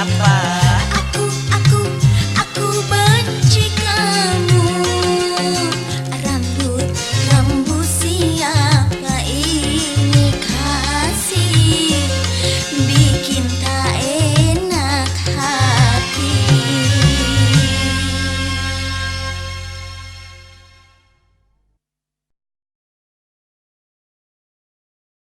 siapa